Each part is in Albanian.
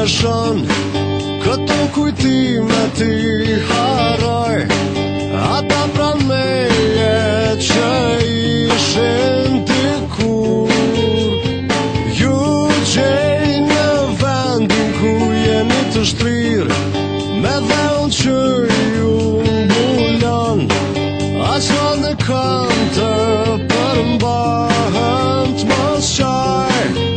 Këtu kujti me ti haroj Ata mpra meje që ishen t'i kur Ju gjej në vendin ku jemi të shtrir Me dhe unë që ju mbulon A që në kënë të përmbahën t'mas qaj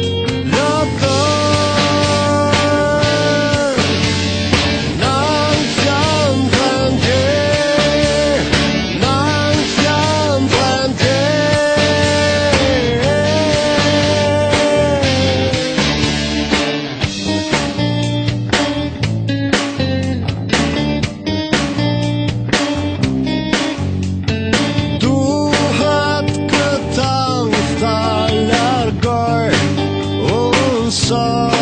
song.